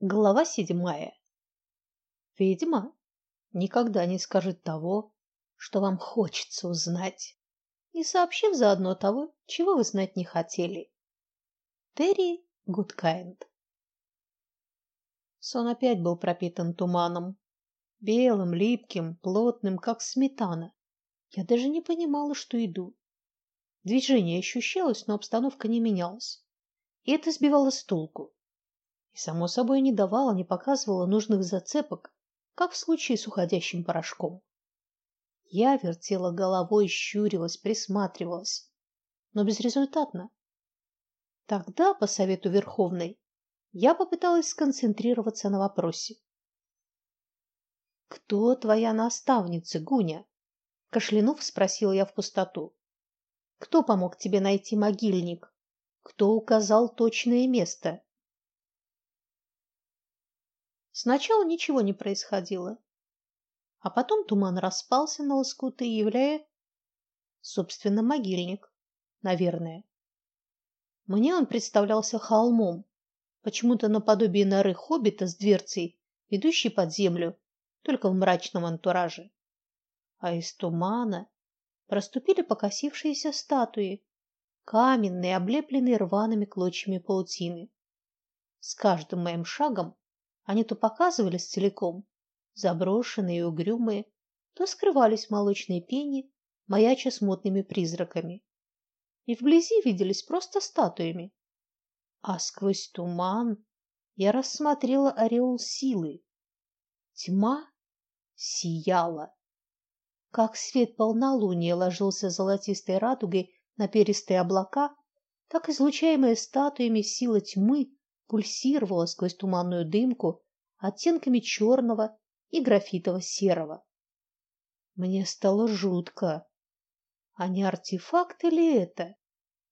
Глава седьмая. Ведьма никогда не скажет того, что вам хочется узнать, не сообщив заодно того, чего вы знать не хотели. Терри Гудкайнд. Сон опять был пропитан туманом, белым, липким, плотным, как сметана. Я даже не понимала, что иду. Движение ощущалось, но обстановка не менялась. И это сбивало с толку и, само собой, не давала, не показывала нужных зацепок, как в случае с уходящим порошком. Я вертела головой, щурилась, присматривалась, но безрезультатно. Тогда, по совету Верховной, я попыталась сконцентрироваться на вопросе. Кто твоя наставница, Гуня? кашлянув, спросила я в пустоту. Кто помог тебе найти могильник? Кто указал точное место? Сначала ничего не происходило, а потом туман распался на лоскуты, являя, собственно, могильник, наверное. Мне он представлялся холмом, почему-то наподобие норы хоббита с дверцей, ведущей под землю, только в мрачном антураже. А из тумана проступили покосившиеся статуи, каменные, облепленные рваными клочьями паутины. С каждым моим шагом они то показывались целиком, заброшенные и угрюмые, то скрывались в молочной пене, маяча смутными призраками. И вблизи виделись просто статуями. А сквозь туман я рассмотрела ореол силы. Тьма сияла. Как свет полнолуния ложился золотистой радугой на перистые облака, так излучаемая статуями сила тьмы пульсировала сквозь туманную дымку оттенками черного и графитово-серого. Мне стало жутко. А не артефакты ли это?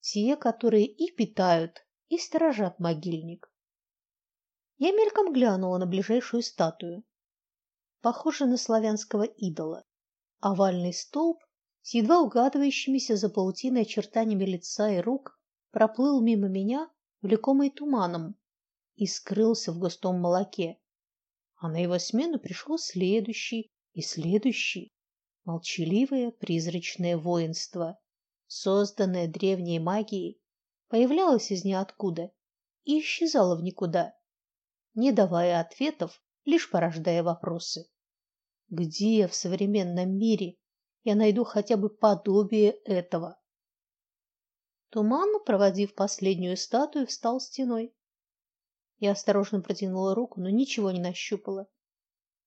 Те, которые и питают, и сторожат могильник. Я мельком глянула на ближайшую статую. Похоже на славянского идола. Овальный столб с едва угадывающимися за паутиной очертаниями лица и рук проплыл мимо меня, влекомый туманом, и скрылся в густом молоке. А на его смену пришел следующий и следующий молчаливое призрачное воинство, созданное древней магией, появлялось из ниоткуда и исчезало в никуда, не давая ответов, лишь порождая вопросы. Где в современном мире я найду хотя бы подобие этого? Туман, проводив последнюю статую, встал стеной. Я осторожно протянула руку, но ничего не нащупала.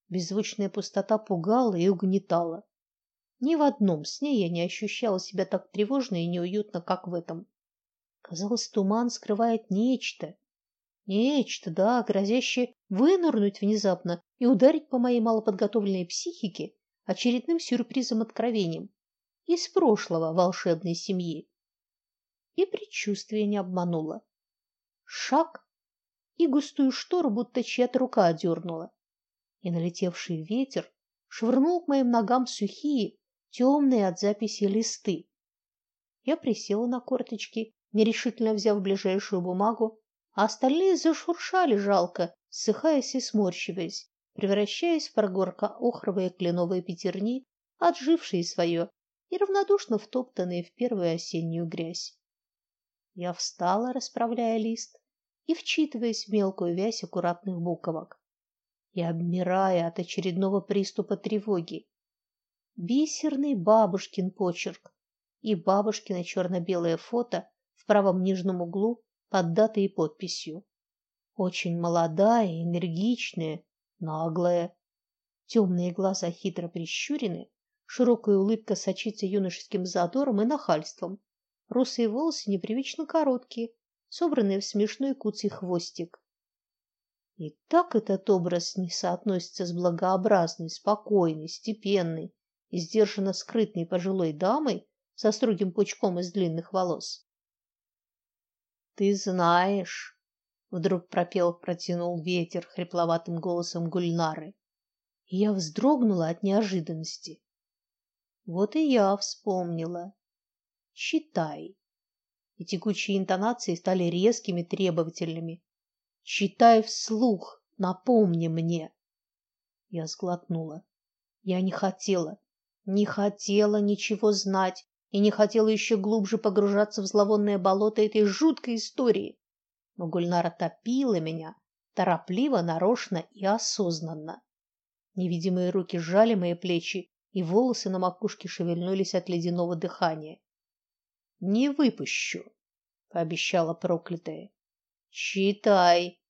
Беззвучная пустота пугала и угнетала. Ни в одном сне я не ощущала себя так тревожно и неуютно, как в этом. Казалось, туман скрывает нечто, нечто, да, грозящее вынырнуть внезапно и ударить по моей малоподготовленной психике очередным сюрпризом-откровением из прошлого волшебной семьи. И предчувствие не обмануло. Шаг и густую штору будто чья-то рука одернула. И налетевший ветер швырнул к моим ногам сухие, темные от записи листы. Я присела на корточки, нерешительно взяв ближайшую бумагу, а остальные зашуршали жалко, ссыхаясь и сморщиваясь, превращаясь в прогорка охровые кленовые пятерни, отжившие свое и равнодушно втоптанные в первую осеннюю грязь. Я встала, расправляя лист, и вчитываясь в мелкую вязь аккуратных буквок, и обмирая от очередного приступа тревоги. Бисерный бабушкин почерк и бабушкино черно-белое фото в правом нижнем углу под датой и подписью. Очень молодая, энергичная, наглая. Темные глаза хитро прищурены, широкая улыбка сочится юношеским задором и нахальством. Русые волосы непривычно короткие, собранные в смешной куцый хвостик. И так этот образ не соотносится с благообразной, спокойной, степенной и сдержанно скрытной пожилой дамой со строгим пучком из длинных волос. Ты знаешь, вдруг пропел, протянул ветер хрипловатым голосом Гульнары. И я вздрогнула от неожиданности. Вот и я вспомнила. Читай и текучие интонации стали резкими, требовательными. Читай вслух, Напомни мне. Я сглотнула. Я не хотела, не хотела ничего знать и не хотела еще глубже погружаться в зловонное болото этой жуткой истории. Но Гульнара топила меня, торопливо, нарочно и осознанно. Невидимые руки сжали мои плечи, и волосы на макушке шевельнулись от ледяного дыхания. Не выпущу, пообещала проклятая. Читай.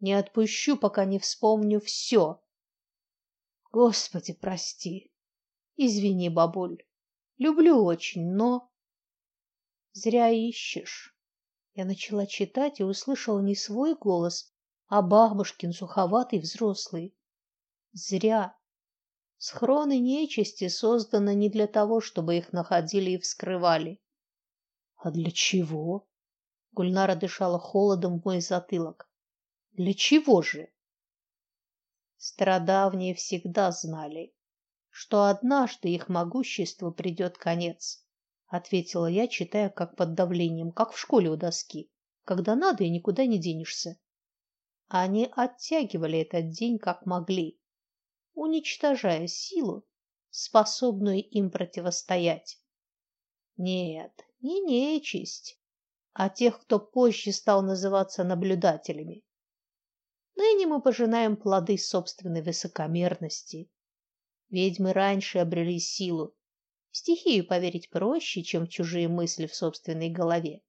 Не отпущу, пока не вспомню все. Господи, прости. Извини, бабуль. Люблю очень, но зря ищешь. Я начала читать и услышала не свой голос, а бабушкин суховатый взрослый. Зря. Схроны нечисти созданы не для того, чтобы их находили и вскрывали. А для чего? Гульнара дышала холодом в мой затылок. Для чего же? Стародавние всегда знали, что однажды их могуществу придет конец, ответила я, читая как под давлением, как в школе у доски, когда надо и никуда не денешься. Они оттягивали этот день как могли, уничтожая силу, способную им противостоять. Нет, не нечисть, а тех, кто позже стал называться наблюдателями. Ныне мы пожинаем плоды собственной высокомерности. Ведьмы раньше обрели силу. В стихию поверить проще, чем в чужие мысли в собственной голове.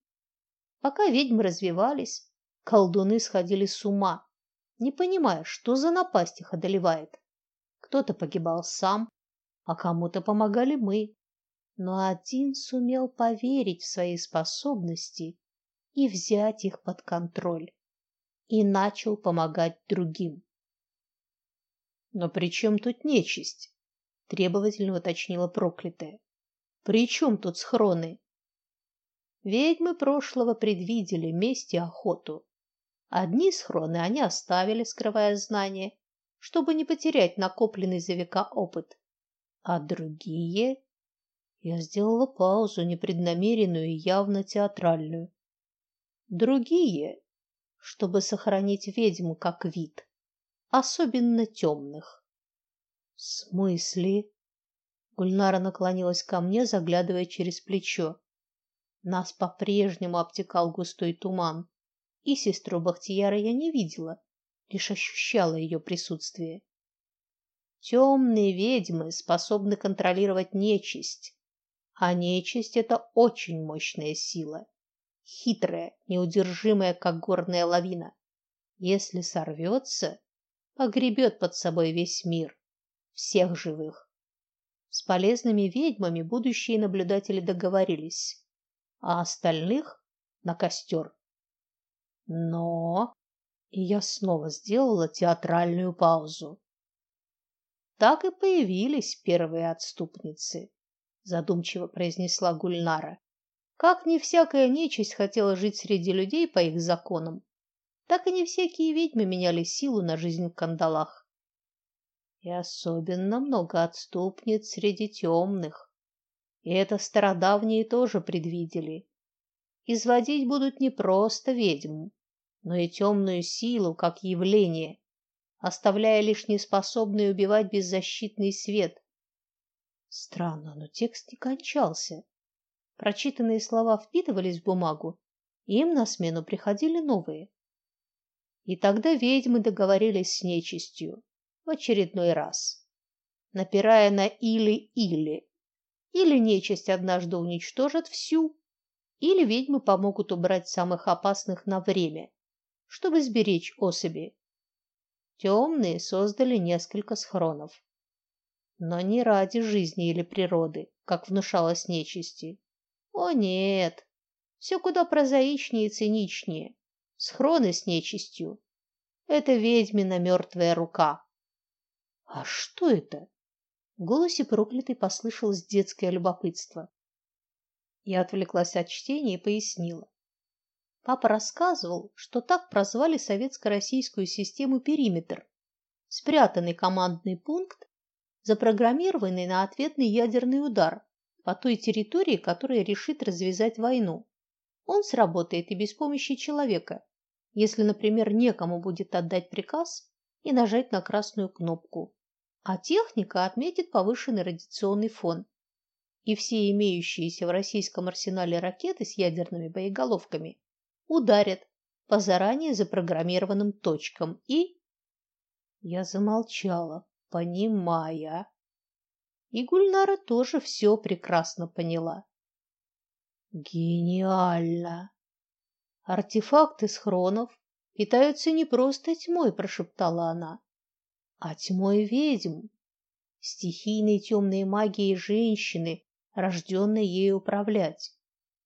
Пока ведьмы развивались, колдуны сходили с ума, не понимая, что за напасть их одолевает. Кто-то погибал сам, а кому-то помогали мы но один сумел поверить в свои способности и взять их под контроль и начал помогать другим. Но при чем тут нечисть? требовательно уточнила проклятая. При чем тут схроны? Ведьмы прошлого предвидели месть и охоту. Одни схроны они оставили, скрывая знания, чтобы не потерять накопленный за века опыт, а другие я сделала паузу, непреднамеренную и явно театральную. Другие, чтобы сохранить ведьм как вид, особенно темных. В смысле? Гульнара наклонилась ко мне, заглядывая через плечо. Нас по-прежнему обтекал густой туман, и сестру Бахтияра я не видела, лишь ощущала ее присутствие. Темные ведьмы способны контролировать нечисть, а нечисть это очень мощная сила, хитрая, неудержимая, как горная лавина. Если сорвется, погребет под собой весь мир, всех живых. С полезными ведьмами будущие наблюдатели договорились, а остальных на костер. Но и я снова сделала театральную паузу. Так и появились первые отступницы задумчиво произнесла Гульнара. Как не всякая нечисть хотела жить среди людей по их законам, так и не всякие ведьмы меняли силу на жизнь в кандалах. И особенно много отступниц среди темных. И это стародавние тоже предвидели. Изводить будут не просто ведьм, но и темную силу как явление, оставляя лишь неспособный убивать беззащитный свет, Странно, но текст не кончался. Прочитанные слова впитывались в бумагу, и им на смену приходили новые. И тогда ведьмы договорились с нечистью в очередной раз, напирая на или-или. Или нечисть однажды уничтожит всю, или ведьмы помогут убрать самых опасных на время, чтобы сберечь особи. Темные создали несколько схронов но не ради жизни или природы, как внушалось нечисти. О нет, все куда прозаичнее и циничнее. Схроны с нечистью это ведьмина мертвая рука. А что это? В голосе проклятой послышалось детское любопытство. Я отвлеклась от чтения и пояснила. Папа рассказывал, что так прозвали советско-российскую систему периметр, спрятанный командный пункт, запрограммированный на ответный ядерный удар по той территории, которая решит развязать войну. Он сработает и без помощи человека, если, например, некому будет отдать приказ и нажать на красную кнопку, а техника отметит повышенный радиационный фон. И все имеющиеся в российском арсенале ракеты с ядерными боеголовками ударят по заранее запрограммированным точкам и я замолчала, понимая. И Гульнара тоже все прекрасно поняла. Гениально. Артефакты схронов питаются не просто тьмой, прошептала она, а тьмой ведьм, стихийной темной магией женщины, рожденной ею управлять,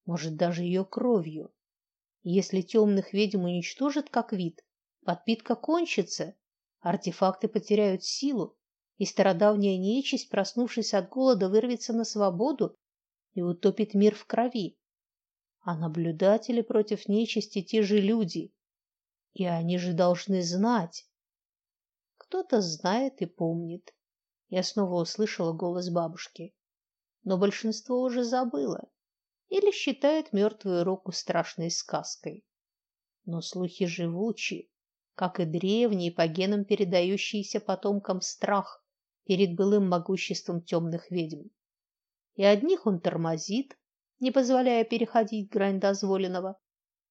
может даже ее кровью. Если темных ведьм уничтожат как вид, подпитка кончится, артефакты потеряют силу, и стародавняя нечисть, проснувшись от голода, вырвется на свободу и утопит мир в крови а наблюдатели против нечисти те же люди. И они же должны знать. Кто-то знает и помнит. Я снова услышала голос бабушки. Но большинство уже забыло или считает мертвую руку страшной сказкой. Но слухи живучи, как и древний по генам передающийся потомкам страх перед былым могуществом темных ведьм. И одних он тормозит, не позволяя переходить грань дозволенного,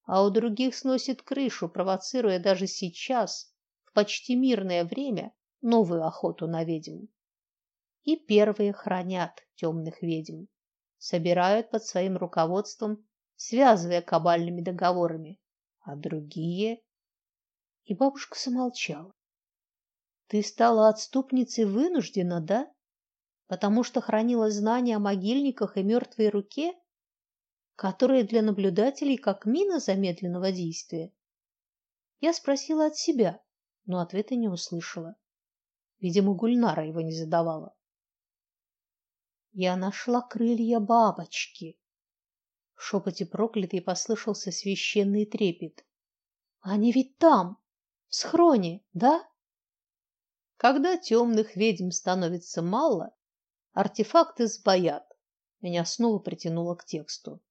а у других сносит крышу, провоцируя даже сейчас, в почти мирное время, новую охоту на ведьм. И первые хранят темных ведьм, собирают под своим руководством, связывая кабальными договорами, а другие И бабушка замолчала. Ты стала отступницей вынуждена, да? Потому что хранила знания о могильниках и мертвой руке? которые для наблюдателей как мина замедленного действия. Я спросила от себя, но ответа не услышала. Видимо, Гульнара его не задавала. Я нашла крылья бабочки. В шепоте проклятой послышался священный трепет. Они ведь там, схроне, да? Когда темных ведьм становится мало, артефакты сбоят. Меня снова притянуло к тексту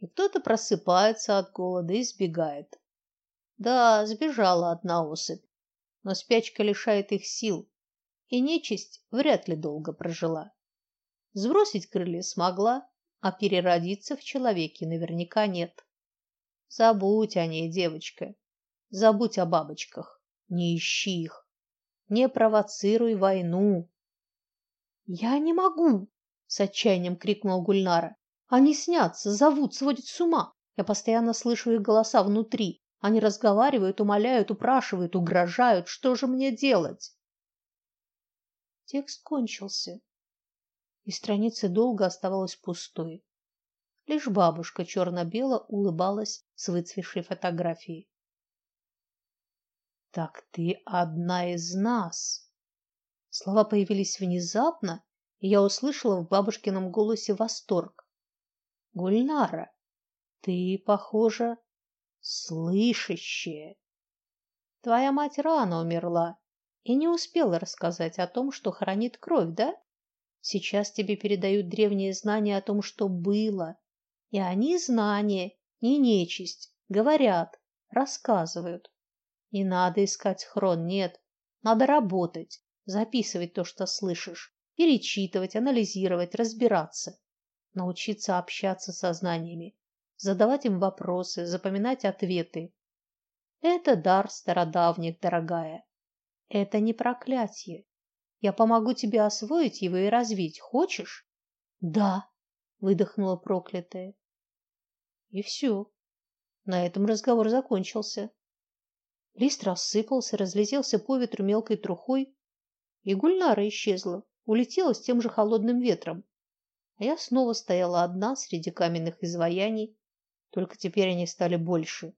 и кто-то просыпается от голода и сбегает. Да, сбежала одна особь, но спячка лишает их сил, и нечисть вряд ли долго прожила. Сбросить крылья смогла, а переродиться в человеке наверняка нет. Забудь о ней, девочка. Забудь о бабочках. Не ищи их. Не провоцируй войну. Я не могу, с отчаянием крикнул Гульнара. Они снятся, зовут, сводят с ума. Я постоянно слышу их голоса внутри. Они разговаривают, умоляют, упрашивают, угрожают. Что же мне делать? Текст кончился, и страница долго оставалась пустой. Лишь бабушка черно-бело улыбалась с выцветшей фотографией. Так ты одна из нас. Слова появились внезапно, и я услышала в бабушкином голосе восторг. Гульнара, ты, похоже, слышащая. Твоя мать рано умерла и не успела рассказать о том, что хранит кровь, да? Сейчас тебе передают древние знания о том, что было. И они знания, не нечисть, говорят, рассказывают. Не надо искать хрон, нет. Надо работать, записывать то, что слышишь, перечитывать, анализировать, разбираться научиться общаться со знаниями, задавать им вопросы, запоминать ответы. Это дар стародавних, дорогая. Это не проклятие. Я помогу тебе освоить его и развить. Хочешь? Да, выдохнула проклятая. И все. На этом разговор закончился. Лист рассыпался, разлетелся по ветру мелкой трухой, и Гульнара исчезла, улетела с тем же холодным ветром. А я снова стояла одна среди каменных изваяний, только теперь они стали больше.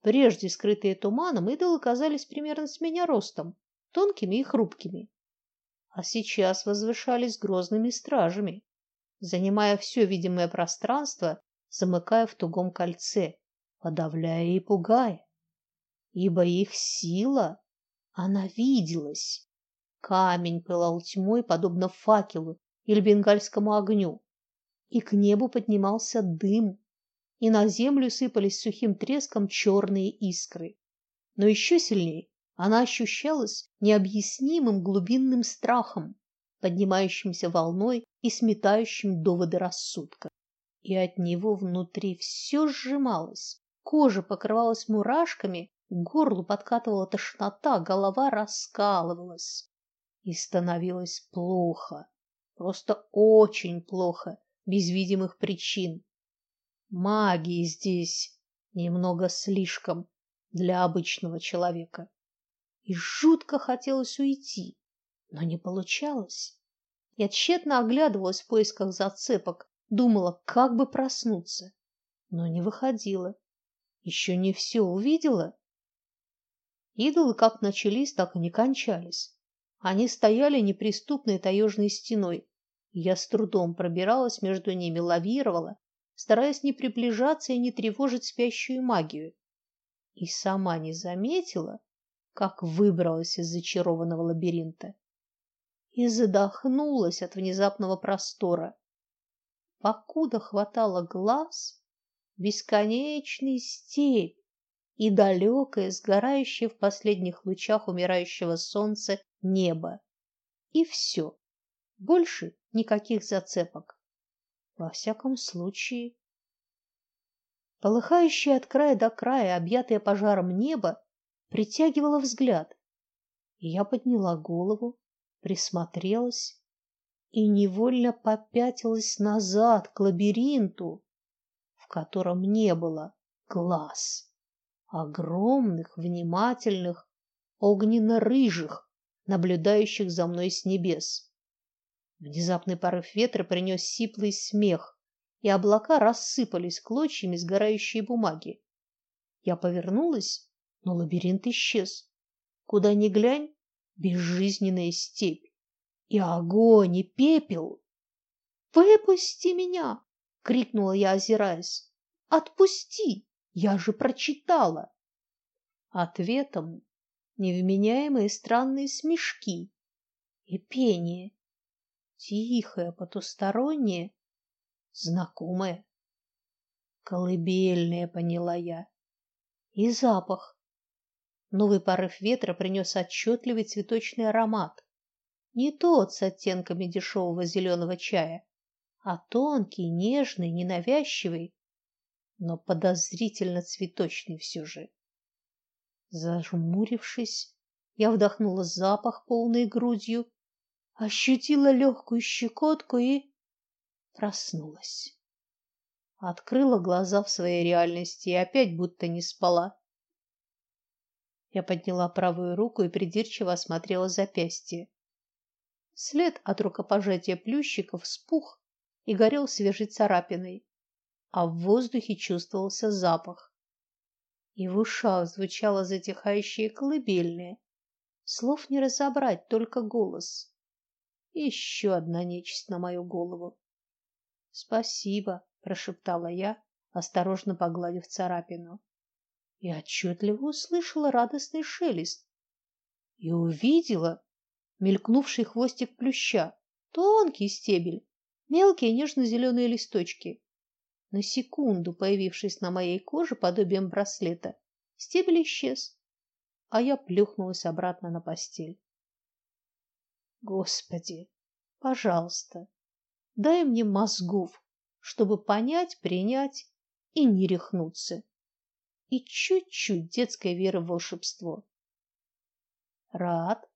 Прежде скрытые туманом, идолы казались примерно с меня ростом, тонкими и хрупкими. А сейчас возвышались грозными стражами, занимая все видимое пространство, замыкая в тугом кольце, подавляя и пугая. Ибо их сила, она виделась. Камень пылал тьмой, подобно факелу, или бенгальскому огню, и к небу поднимался дым, и на землю сыпались сухим треском черные искры. Но еще сильнее она ощущалась необъяснимым глубинным страхом, поднимающимся волной и сметающим доводы рассудка. И от него внутри все сжималось, кожа покрывалась мурашками, к горлу подкатывала тошнота, голова раскалывалась. И становилось плохо, просто очень плохо, без видимых причин. Магии здесь немного слишком для обычного человека. И жутко хотелось уйти, но не получалось. Я тщетно оглядывалась в поисках зацепок, думала, как бы проснуться, но не выходила. Еще не все увидела. Идолы как начались, так и не кончались. Они стояли неприступной таежной стеной, я с трудом пробиралась между ними, лавировала, стараясь не приближаться и не тревожить спящую магию. И сама не заметила, как выбралась из зачарованного лабиринта и задохнулась от внезапного простора. Покуда хватало глаз, бесконечный степь и далекое, сгорающее в последних лучах умирающего солнца небо. И все. Больше никаких зацепок. Во всяком случае, полыхающее от края до края, объятое пожаром небо притягивало взгляд. И я подняла голову, присмотрелась и невольно попятилась назад к лабиринту, в котором не было глаз, огромных, внимательных, огненно-рыжих, наблюдающих за мной с небес. Внезапный порыв ветра принес сиплый смех, и облака рассыпались клочьями сгорающей бумаги. Я повернулась, но лабиринт исчез. Куда ни глянь, безжизненная степь. И огонь, и пепел. «Выпусти меня!» — крикнула я, озираясь. «Отпусти! Я же прочитала!» Ответом невменяемые странные смешки и пение тихое, потустороннее, знакомое. Колыбельное, поняла я. И запах. Новый порыв ветра принес отчетливый цветочный аромат. Не тот с оттенками дешевого зеленого чая, а тонкий, нежный, ненавязчивый, но подозрительно цветочный все же. Зажмурившись, я вдохнула запах полной грудью ощутила легкую щекотку и проснулась. Открыла глаза в своей реальности и опять будто не спала. Я подняла правую руку и придирчиво осмотрела запястье. След от рукопожатия плющиков спух и горел свежей царапиной, а в воздухе чувствовался запах. И в ушах звучало затихающее колыбельное. Слов не разобрать, только голос. Еще одна нечисть на мою голову. Спасибо, прошептала я, осторожно погладив царапину. И отчетливо услышала радостный шелест и увидела мелькнувший хвостик плюща, тонкий стебель, мелкие нежно-зеленые листочки. На секунду появившись на моей коже подобием браслета, стебель исчез, а я плюхнулась обратно на постель. Господи, пожалуйста, дай мне мозгов, чтобы понять, принять и не рехнуться. И чуть-чуть детской веры в волшебство. Рад.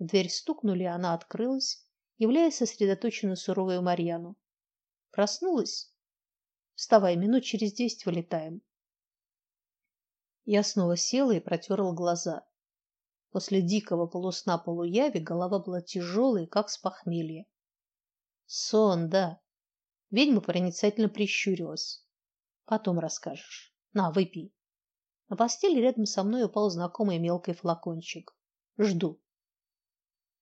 В дверь стукнули, она открылась, являя сосредоточенно суровую Марьяну. Проснулась? Вставай, минут через десять вылетаем. Я снова села и протерла глаза. После дикого полусна полуяви голова была тяжелой, как с похмелья. Сон, да. Ведьма проницательно прищурилась. Потом расскажешь. На, выпей. На постели рядом со мной упал знакомый мелкий флакончик. Жду.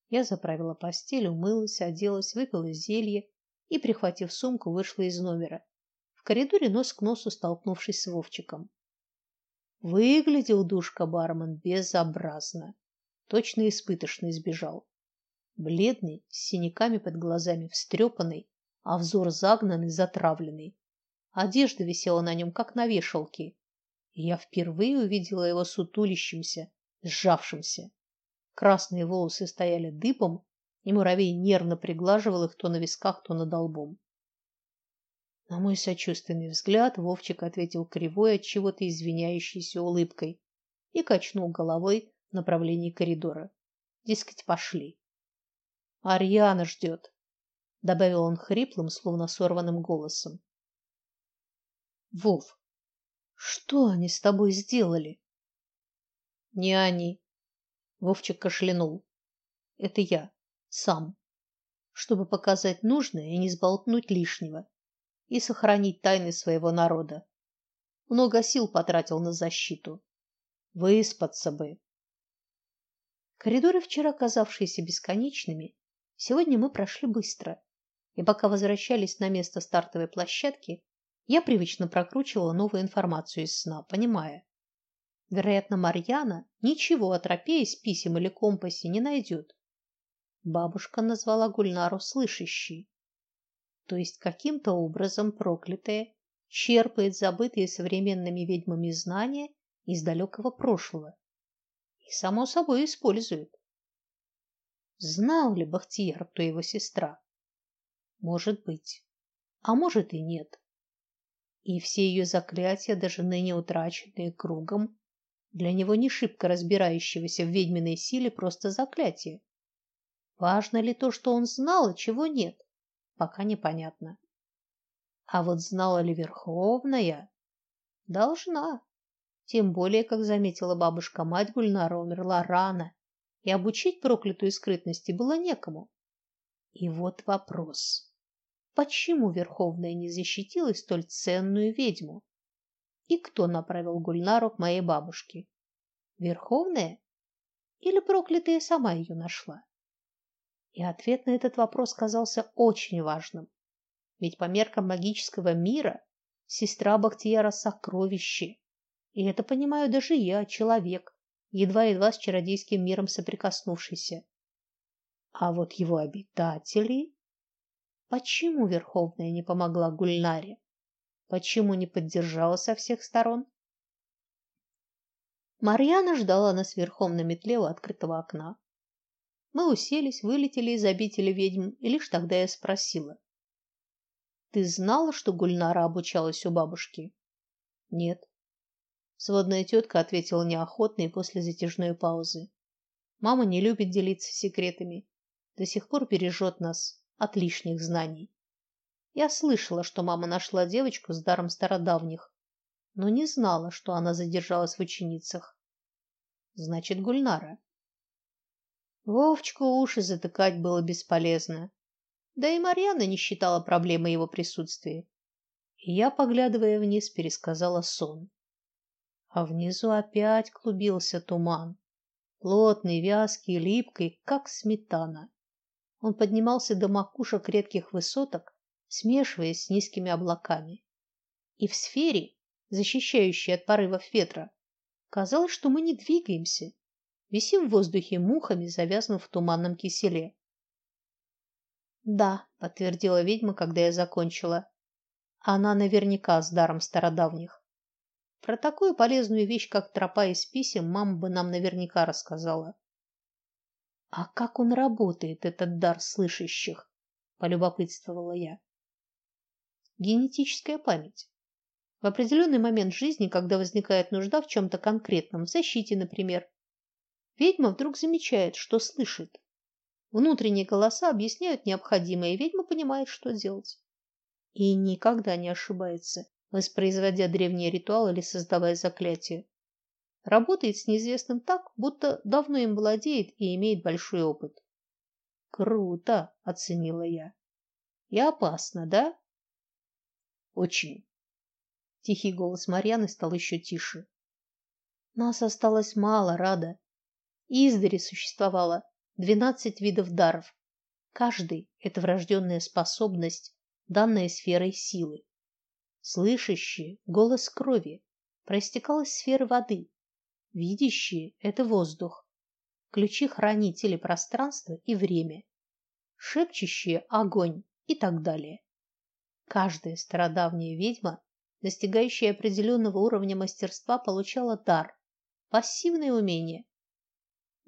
Я заправила постель, умылась, оделась, выпила зелье и, прихватив сумку, вышла из номера. Коридоре нос к носу столкнувшись с Вовчиком. Выглядел душка-бармен безобразно. Точно испыточно избежал. Бледный, с синяками под глазами, встрепанный, а взор загнанный, затравленный. Одежда висела на нем, как на вешалке, и я впервые увидела его сутулящимся, сжавшимся. Красные волосы стояли дыбом, и муравей нервно приглаживал их то на висках, то над лбом. На мой сочувственный взгляд Вовчик ответил кривой от чего-то извиняющейся улыбкой и качнул головой в направлении коридора. Дескать, пошли. Арьяна ждет, добавил он хриплым, словно сорванным голосом. Вов, что они с тобой сделали? Не они. Вовчик кашлянул. Это я сам, чтобы показать нужное и не сболтнуть лишнего и сохранить тайны своего народа. Много сил потратил на защиту. Выспаться бы. Коридоры, вчера казавшиеся бесконечными, сегодня мы прошли быстро. И пока возвращались на место стартовой площадки, я привычно прокручивала новую информацию из сна, понимая, вероятно, Марьяна ничего о тропе из писем или компасе не найдет. Бабушка назвала Гульнару слышащей то есть каким-то образом проклятая черпает забытые современными ведьмами знания из далекого прошлого и само собой использует. Знал ли Бахтияр, кто его сестра? Может быть, а может и нет. И все ее заклятия, даже ныне утраченные кругом, для него не шибко разбирающегося в ведьминой силе, просто заклятие. Важно ли то, что он знал, а чего нет? Пока непонятно. А вот знала ли Верховная? Должна. Тем более, как заметила бабушка, мать Гульнара умерла рано, и обучить проклятую скрытности было некому. И вот вопрос. Почему Верховная не защитила столь ценную ведьму? И кто направил Гульнару к моей бабушке? Верховная или проклятая сама ее нашла? И ответ на этот вопрос казался очень важным. Ведь по меркам магического мира сестра Бахтияра сокровище. И это понимаю даже я, человек, едва-едва с чародейским миром соприкоснувшийся. А вот его обитатели... Почему Верховная не помогла Гульнаре? Почему не поддержала со всех сторон? Марьяна ждала нас верхом на метле у открытого окна. Мы уселись, вылетели из обители ведьм, и лишь тогда я спросила: "Ты знала, что Гульнара обучалась у бабушки?" "Нет". Сводная тетка ответила неохотно и после затяжной паузы. "Мама не любит делиться секретами, до сих пор бережет нас от лишних знаний. Я слышала, что мама нашла девочку с даром стародавних, но не знала, что она задержалась в ученицах. Значит, Гульнара. Вовчику уши затыкать было бесполезно. Да и Марьяна не считала проблемой его присутствия. Я, поглядывая вниз, пересказала сон. А внизу опять клубился туман, плотный, вязкий, липкий, как сметана. Он поднимался до макушек редких высоток, смешиваясь с низкими облаками. И в сфере, защищающей от порывов ветра, казалось, что мы не двигаемся, Висим в воздухе мухами, завязнув в туманном киселе. Да, подтвердила ведьма, когда я закончила. Она наверняка с даром стародавних. Про такую полезную вещь, как тропа из писем, мама бы нам наверняка рассказала. А как он работает, этот дар слышащих? полюбопытствовала я. Генетическая память. В определенный момент жизни, когда возникает нужда в чем то конкретном, в защите, например, Ведьма вдруг замечает, что слышит. Внутренние голоса объясняют необходимое, и ведьма понимает, что делать. И никогда не ошибается, воспроизводя древние ритуалы или создавая заклятия. Работает с неизвестным так, будто давно им владеет и имеет большой опыт. Круто, оценила я. И опасно, да? Очень. Тихий голос Марьяны стал еще тише. Нас осталось мало, Рада. Издали существовало двенадцать видов даров. Каждый это врожденная способность, данная сферой силы. Слышащие голос крови проистекал из сферы воды. Видящие это воздух. Ключи-хранители пространства и время. Шепчущие огонь и так далее. Каждая стародавняя ведьма, достигающая определенного уровня мастерства, получала дар, пассивное умение.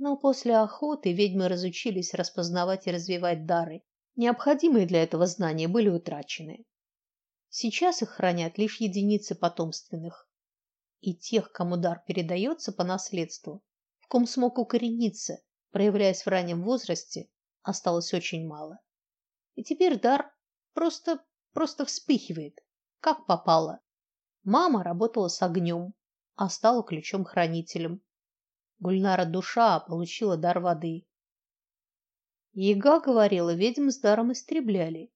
Но после охоты ведьмы разучились распознавать и развивать дары. Необходимые для этого знания были утрачены. Сейчас их хранят лишь единицы потомственных. И тех, кому дар передается по наследству, в ком смог укорениться, проявляясь в раннем возрасте, осталось очень мало. И теперь дар просто просто вспыхивает, как попало. Мама работала с огнем, а стала ключом-хранителем. Гульнара душа получила дар воды. Ега говорила, ведьм с даром истребляли.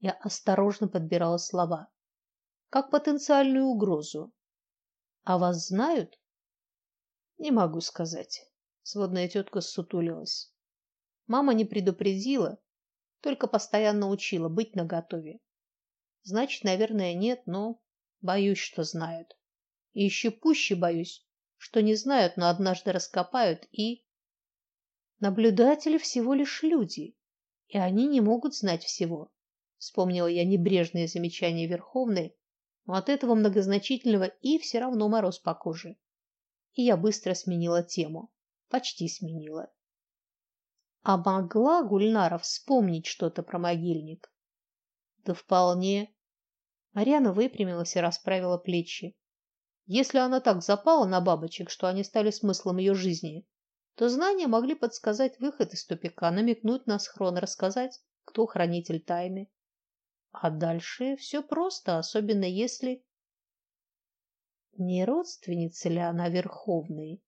Я осторожно подбирала слова, как потенциальную угрозу. А вас знают? Не могу сказать. Сводная тетка сутулилась. Мама не предупредила, только постоянно учила быть наготове. Значит, наверное, нет, но боюсь, что знают. И еще пуще боюсь, что не знают, но однажды раскопают и наблюдатели всего лишь люди, и они не могут знать всего. Вспомнила я небрежное замечание Верховной, но от этого многозначительного и все равно мороз по коже. И я быстро сменила тему, почти сменила. А могла Гульнара вспомнить что-то про могильник? Да вполне. Марьяна выпрямилась и расправила плечи. Если она так запала на бабочек, что они стали смыслом ее жизни, то знания могли подсказать выход из тупика, намекнуть на схрон, рассказать, кто хранитель тайны. А дальше все просто, особенно если не родственница ли она Верховной.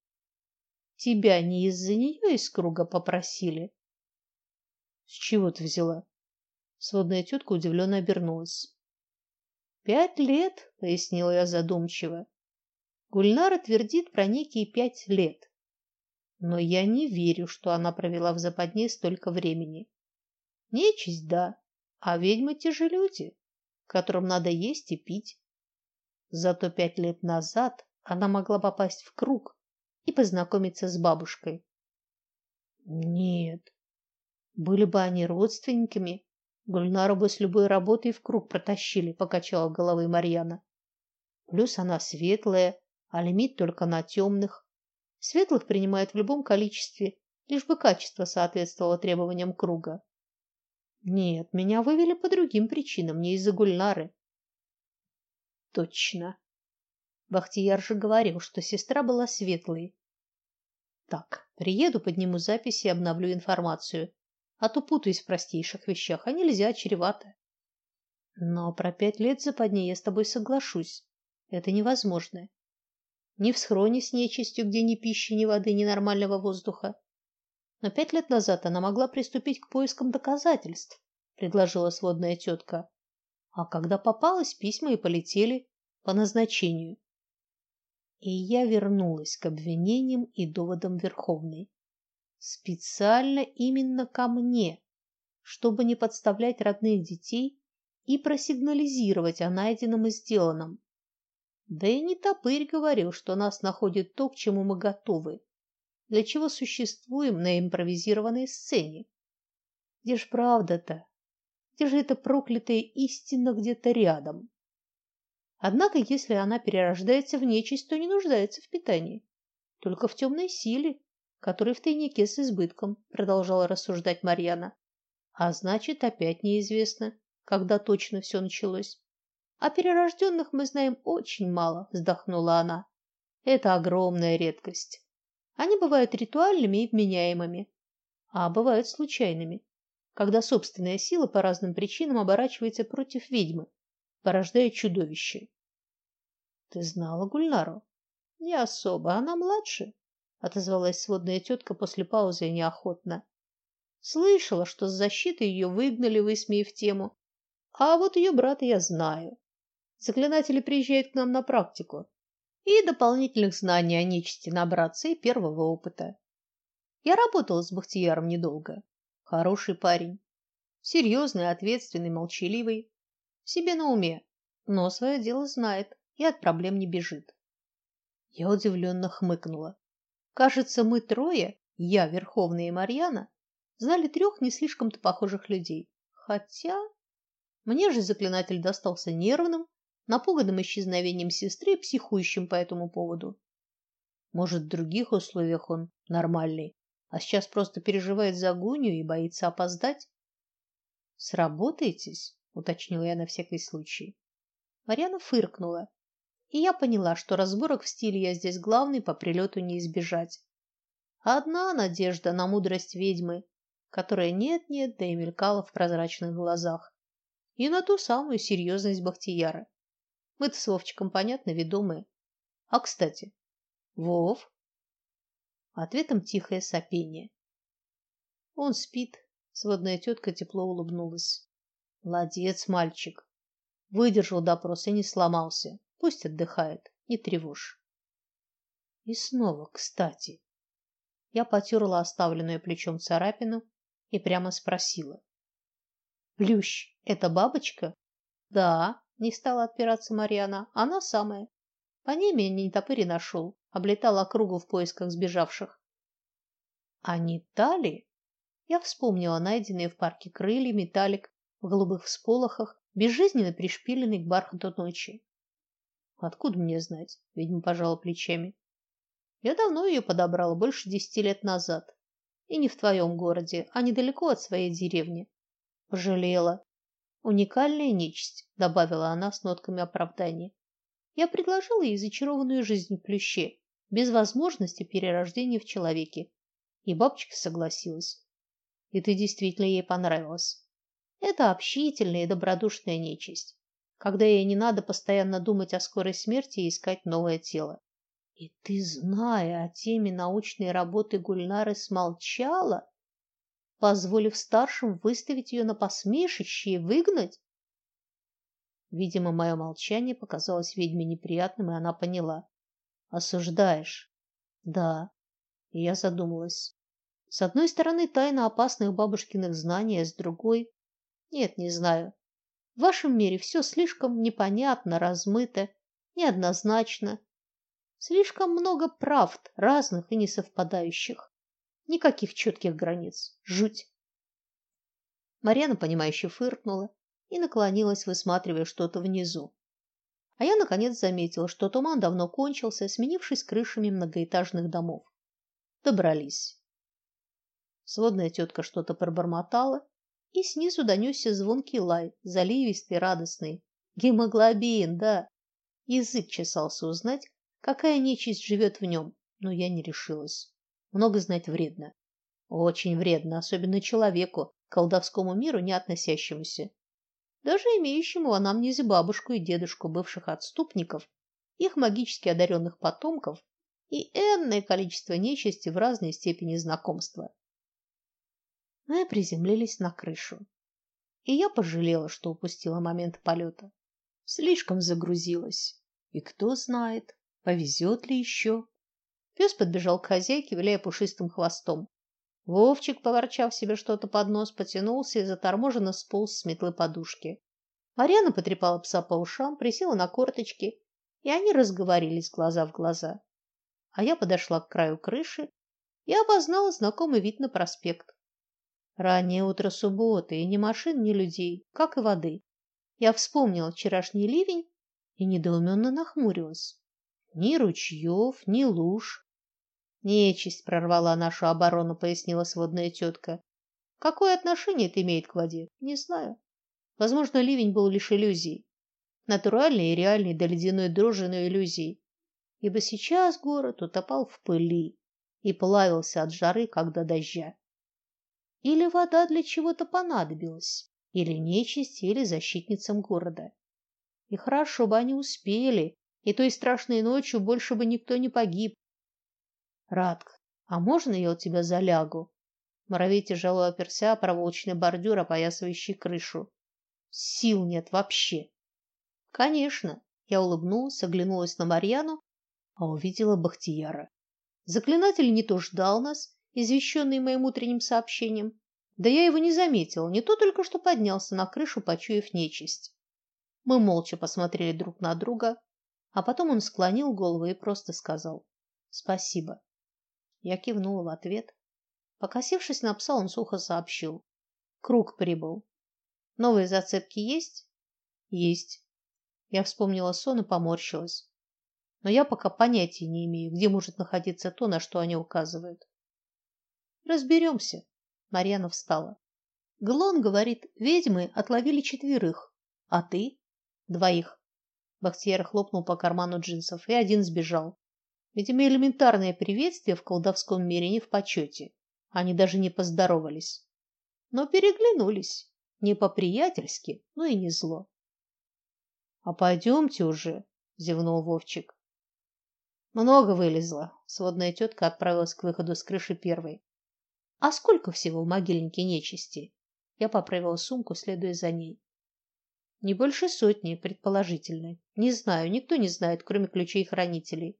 Тебя не из-за нее из круга попросили? С чего ты взяла? Сводная тетка удивленно обернулась. Пять лет, пояснила я задумчиво. Гульнара твердит про некие пять лет. Но я не верю, что она провела в западне столько времени. Нечисть, да, а ведьмы те же люди, которым надо есть и пить. Зато пять лет назад она могла попасть в круг и познакомиться с бабушкой. Нет. Были бы они родственниками, Гульнару бы с любой работой в круг протащили, покачала головой Марьяна. Плюс она светлая, а лимит только на темных. Светлых принимают в любом количестве, лишь бы качество соответствовало требованиям круга. Нет, меня вывели по другим причинам, не из-за Гульнары. Точно. Бахтияр же говорил, что сестра была светлой. Так, приеду, подниму записи и обновлю информацию. А то путаюсь в простейших вещах, а нельзя, чревато. Но про пять лет западни я с тобой соглашусь. Это невозможно. Ни в схроне с нечистью, где ни пищи, ни воды, ни нормального воздуха. Но пять лет назад она могла приступить к поискам доказательств, предложила сводная тетка. А когда попалась, письма и полетели по назначению. И я вернулась к обвинениям и доводам Верховной. Специально именно ко мне, чтобы не подставлять родных детей и просигнализировать о найденном и сделанном. Да и не топырь говорил, что нас находит то, к чему мы готовы для чего существуем на импровизированной сцене. Где ж правда-то? Где же эта проклятая истина где-то рядом? Однако, если она перерождается в нечисть, то не нуждается в питании, только в темной силе, которой в тайнике с избытком, продолжала рассуждать Марьяна. А значит, опять неизвестно, когда точно все началось. О перерожденных мы знаем очень мало, вздохнула она. Это огромная редкость. Они бывают ритуальными и вменяемыми, а бывают случайными, когда собственная сила по разным причинам оборачивается против ведьмы, порождая чудовище. Ты знала Гульнару? Не особо, она младше, отозвалась сводная тетка после паузы неохотно. Слышала, что с защиты ее выгнали, высмеяв тему. А вот ее брата я знаю. Заклинатели приезжают к нам на практику и дополнительных знаний о нечисти набраться и первого опыта. Я работала с Бахтияром недолго. Хороший парень, серьезный, ответственный, молчаливый, себе на уме, но свое дело знает и от проблем не бежит. Я удивленно хмыкнула. Кажется, мы трое, я, Верховная и Марьяна, знали трех не слишком-то похожих людей. Хотя Мне же заклинатель достался нервным, напуганным исчезновением сестры, психующим по этому поводу. Может, в других условиях он нормальный, а сейчас просто переживает за Гуню и боится опоздать. Сработаетесь, уточнила я на всякий случай. Марьяна фыркнула, и я поняла, что разборок в стиле я здесь главный по прилету не избежать. Одна надежда на мудрость ведьмы, которая нет-нет, да и мелькала в прозрачных глазах, и на ту самую серьезность Бахтияра. Мы-то с Вовчиком, понятно, ведомые. А, кстати, Вов. Ответом тихое сопение. Он спит. Сводная тетка тепло улыбнулась. Молодец, мальчик. Выдержал допрос и не сломался. Пусть отдыхает, не тревожь. И снова, кстати. Я потерла оставленную плечом царапину и прямо спросила: "Плющ это бабочка?" "Да", не стала отпираться Марьяна. "Она самая. По ней меня не топыри нашел облетал округу в поисках сбежавших. А не та ли? Я вспомнила найденные в парке крылья, металлик в голубых всполохах, безжизненно пришпиленный к бархату ночи. Откуда мне знать? Ведьма пожала плечами. Я давно ее подобрала, больше десяти лет назад. И не в твоем городе, а недалеко от своей деревни. Пожалела. Уникальная нечисть, добавила она с нотками оправдания. Я предложила ей зачарованную жизнь в плюще, без возможности перерождения в человеке. И бабочка согласилась. И ты действительно ей понравилась. Это общительная и добродушная нечисть, когда ей не надо постоянно думать о скорой смерти и искать новое тело. И ты, зная о теме научной работы Гульнары, смолчала, позволив старшим выставить ее на посмешище и выгнать? Видимо, мое молчание показалось ведьме неприятным, и она поняла. Осуждаешь? Да. И я задумалась. С одной стороны, тайна опасных бабушкиных знаний, а с другой Нет, не знаю. В вашем мире все слишком непонятно, размыто, неоднозначно. Слишком много правд, разных и несовпадающих. Никаких четких границ. Жуть. Марьяна понимающе фыркнула и наклонилась, высматривая что-то внизу. А я наконец заметила, что туман давно кончился, сменившись крышами многоэтажных домов. Добрались. Сводная тетка что-то пробормотала, и снизу донесся звонкий лай, заливистый, радостный. Гемоглобин, да. Язык чесался узнать, какая нечисть живет в нем, но я не решилась. Много знать вредно. Очень вредно, особенно человеку, к колдовскому миру не относящемуся даже имеющему в анамнезе бабушку и дедушку бывших отступников, их магически одаренных потомков и энное количество нечисти в разной степени знакомства. Мы приземлились на крышу, и я пожалела, что упустила момент полета. Слишком загрузилась. И кто знает, повезет ли еще. Пес подбежал к хозяйке, виляя пушистым хвостом. Вовчик, поворчав себе что-то под нос, потянулся и заторможенно сполз с метлы подушки. Марьяна потрепала пса по ушам, присела на корточки, и они разговорились глаза в глаза. А я подошла к краю крыши и обознала знакомый вид на проспект. Раннее утро субботы, и ни машин, ни людей, как и воды. Я вспомнила вчерашний ливень и недоуменно нахмурилась. Ни ручьев, ни луж, Нечисть прорвала нашу оборону, пояснила сводная тетка. Какое отношение это имеет к воде? Не знаю. Возможно, ливень был лишь иллюзией. Натуральной и реальной до ледяной дрожи, иллюзией. Ибо сейчас город утопал в пыли и плавился от жары, как до дождя. Или вода для чего-то понадобилась, или нечисть, или защитницам города. И хорошо бы они успели, и той страшной ночью больше бы никто не погиб, Радк, а можно я у тебя залягу? Моровей тяжело оперся о проволочный бордюр, опоясывающий крышу. Сил нет вообще. Конечно, я улыбнулась, оглянулась на Марьяну, а увидела Бахтияра. Заклинатель не то ждал нас, извещенный моим утренним сообщением, да я его не заметила, не то только что поднялся на крышу, почуяв нечисть. Мы молча посмотрели друг на друга, а потом он склонил голову и просто сказал: "Спасибо". Я кивнула в ответ. Покосившись на пса, он сухо сообщил: "Круг прибыл". Новые зацепки есть? Есть. Я вспомнила сон и поморщилась. Но я пока понятия не имею, где может находиться то, на что они указывают. Разберемся. Марьяна встала. Глон говорит, ведьмы отловили четверых, а ты двоих. Бахтияр хлопнул по карману джинсов, и один сбежал. Видимо, элементарное приветствие в колдовском мире не в почете. Они даже не поздоровались, но переглянулись. Не по-приятельски, но и не зло. А пойдемте уже, зевнул Вовчик. Много вылезло. Сводная тетка отправилась к выходу с крыши первой. А сколько всего в могильнике нечисти? Я поправила сумку, следуя за ней. Не больше сотни, предположительно. Не знаю, никто не знает, кроме ключей хранителей.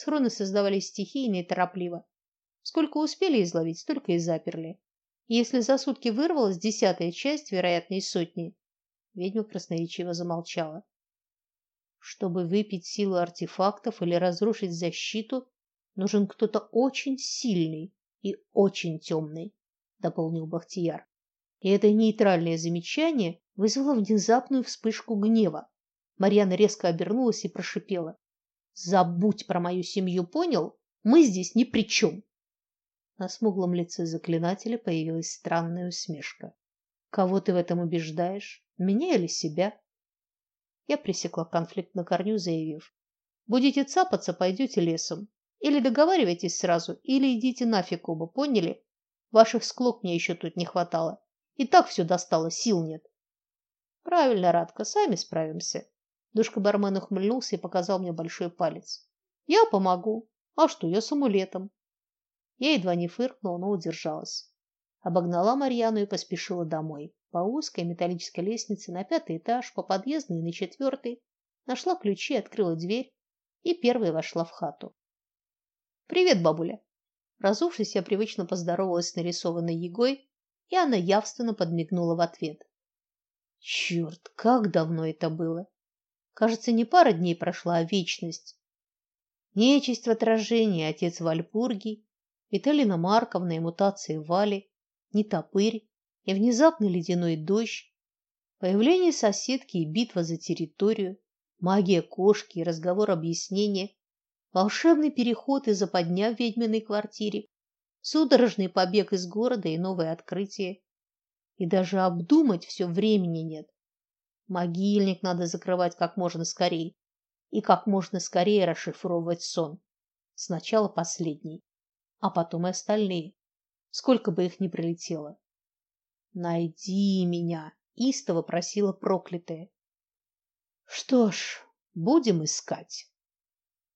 Схроны создавались стихийно и торопливо. Сколько успели изловить, столько и заперли. Если за сутки вырвалась десятая часть, вероятно, из сотни, ведьма красноречиво замолчала. Чтобы выпить силу артефактов или разрушить защиту, нужен кто-то очень сильный и очень темный, дополнил Бахтияр. И это нейтральное замечание вызвало внезапную вспышку гнева. Марьяна резко обернулась и прошипела: "Забудь про мою семью, понял? Мы здесь ни при чем!» На смуглом лице заклинателя появилась странная усмешка. Кого ты в этом убеждаешь? Меня или себя? Я пресекла конфликт на корню, заявив: будете цапаться, пойдете лесом. Или договаривайтесь сразу, или идите нафиг оба, поняли? Ваших склок мне еще тут не хватало. И так все достало, сил нет. Правильно, Радка, сами справимся. Душка бармен ухмыльнулся и показал мне большой палец. Я помогу. А что, я с амулетом. Я едва не фыркнула, но удержалась. Обогнала Марьяну и поспешила домой. По узкой металлической лестнице на пятый этаж, по подъездной на четвертый, нашла ключи, открыла дверь и первой вошла в хату. Привет, бабуля. Разувшись, я привычно поздоровалась с нарисованной Егой, и она явственно подмигнула в ответ. Черт, как давно это было. Кажется, не пара дней прошла, а вечность. Нечисть в отражении, отец Вальпургий Виталина Марковна и мутации Вали, нетопырь и внезапный ледяной дождь, появление соседки и битва за территорию, магия кошки и разговор объяснения, волшебный переход и западня в ведьминой квартире, судорожный побег из города и новое открытие. И даже обдумать все времени нет. Могильник надо закрывать как можно скорее и как можно скорее расшифровывать сон. Сначала последний а потом и остальные. Сколько бы их ни прилетело. Найди меня, истово просила проклятая. Что ж, будем искать.